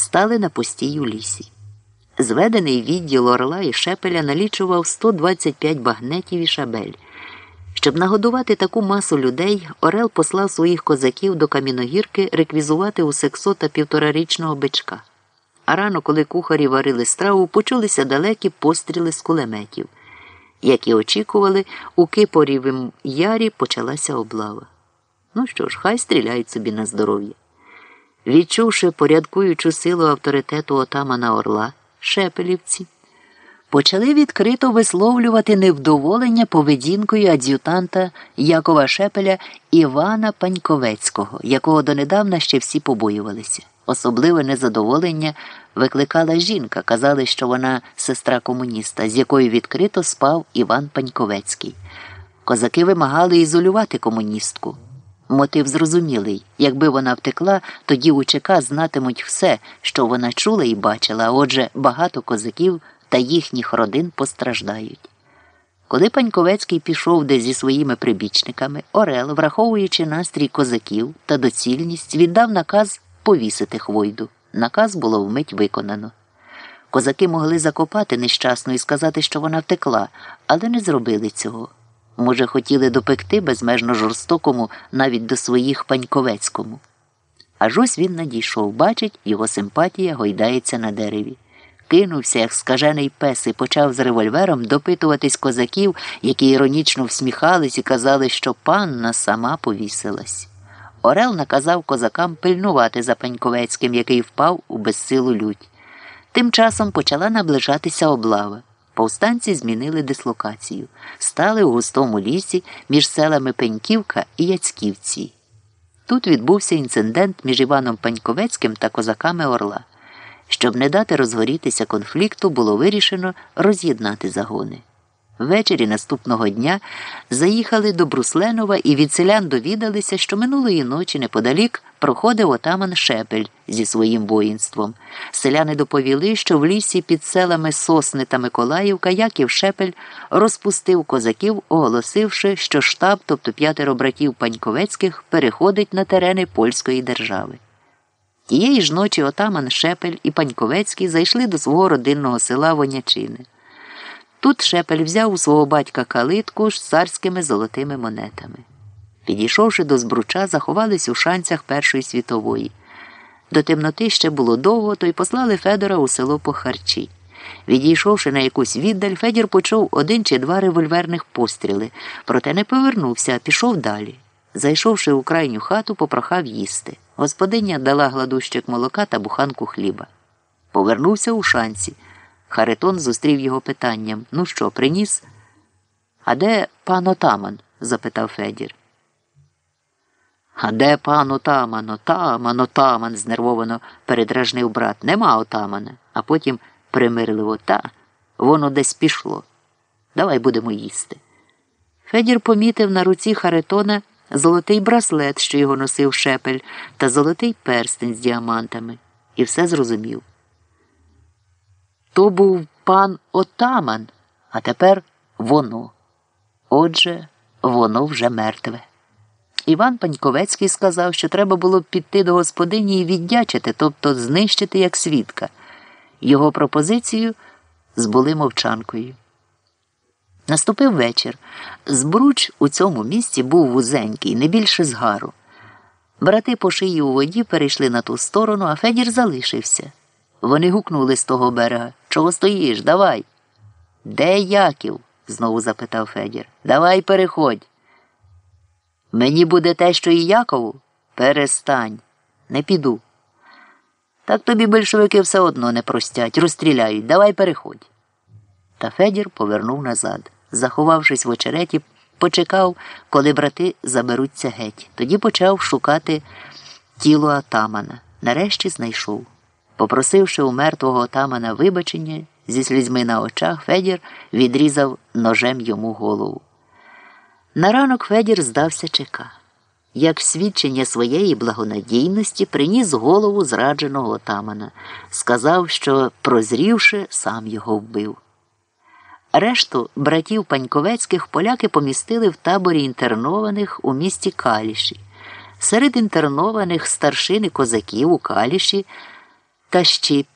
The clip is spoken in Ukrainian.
стали на постій у лісі. Зведений відділ орла і шепеля налічував 125 багнетів і шабель. Щоб нагодувати таку масу людей, Орел послав своїх козаків до каміногірки реквізувати у сексота півторарічного бичка. А рано, коли кухарі варили страву, почулися далекі постріли з кулеметів. Як і очікували, у Кипорівім ярі почалася облава. Ну що ж, хай стріляють собі на здоров'я. Відчувши порядкуючу силу авторитету отамана Орла, шепелівці, почали відкрито висловлювати невдоволення поведінкою ад'ютанта Якова Шепеля Івана Паньковецького, якого донедавна ще всі побоювалися. Особливе незадоволення викликала жінка, казали, що вона сестра комуніста, з якою відкрито спав Іван Паньковецький. Козаки вимагали ізолювати комуністку. Мотив зрозумілий. Якби вона втекла, тоді УЧК знатимуть все, що вона чула і бачила, отже, багато козаків та їхніх родин постраждають. Коли Паньковецький пішов десь зі своїми прибічниками, Орел, враховуючи настрій козаків та доцільність, віддав наказ повісити хвойду. Наказ було вмить виконано. Козаки могли закопати нещасну і сказати, що вона втекла, але не зробили цього. Може, хотіли допекти безмежно жорстокому навіть до своїх паньковецькому. Аж ось він надійшов, бачить, його симпатія гойдається на дереві. Кинувся, як скажений пес, і почав з револьвером допитуватись козаків, які іронічно всміхались і казали, що панна сама повісилась. Орел наказав козакам пильнувати за Паньковецьким, який впав у безсилу лють. Тим часом почала наближатися облава. Повстанці змінили дислокацію, стали у густому лісі між селами Пеньківка і Яцьківці. Тут відбувся інцидент між Іваном Паньковецьким та козаками Орла. Щоб не дати розгорітися конфлікту, було вирішено роз'єднати загони. Ввечері наступного дня заїхали до Брусленова і від селян довідалися, що минулої ночі неподалік проходив отаман Шепель зі своїм воїнством. Селяни доповіли, що в лісі під селами Сосни та Миколаївка Яків Шепель розпустив козаків, оголосивши, що штаб, тобто п'ятеро братів Паньковецьких, переходить на терени польської держави. Тієї ж ночі отаман Шепель і Паньковецький зайшли до свого родинного села Вонячини. Тут Шепель взяв у свого батька калитку з царськими золотими монетами. Підійшовши до збруча, заховались у шанцях Першої світової. До темноти ще було довго, то й послали Федора у село по харчі. Відійшовши на якусь віддаль, Федір почув один чи два револьверних постріли, проте не повернувся, а пішов далі. Зайшовши у крайню хату, попрохав їсти. Господиня дала гладущик молока та буханку хліба. Повернувся у шанці. Харитон зустрів його питанням Ну що, приніс? А де пан отаман? запитав Федір. А де пан отаман, отаман, отаман? знервовано передражнив брат. Нема отамана, а потім примирливо та воно десь пішло. Давай будемо їсти. Федір помітив на руці Харитона золотий браслет, що його носив шепель, та золотий перстень з діамантами, і все зрозумів. То був пан отаман, а тепер воно. Отже, воно вже мертве. Іван Паньковецький сказав, що треба було піти до господині і віддячити, тобто знищити як свідка. Його пропозицію збули мовчанкою. Наступив вечір. Збруч у цьому місці був вузенький, не більше згару. Брати по шиї у воді перейшли на ту сторону, а Федір залишився. Вони гукнули з того берега. Чого стоїш? Давай. Де Яків? знову запитав Федір. Давай переходь. Мені буде те, що і Якову? Перестань. Не піду. Так тобі большевики все одно не простять, розстріляють. Давай переходь. Та Федір повернув назад. Заховавшись в очереті, почекав, коли брати заберуться геть. Тоді почав шукати тіло атамана. Нарешті знайшов. Попросивши у мертвого отамана вибачення, зі слізьми на очах, Федір відрізав ножем йому голову. На ранок Федір здався ЧК. Як свідчення своєї благонадійності приніс голову зрадженого отамана, сказав, що, прозрівши, сам його вбив. Решту братів Паньковецьких поляки помістили в таборі інтернованих у місті Каліші. Серед інтернованих старшини козаків у Каліші Тащі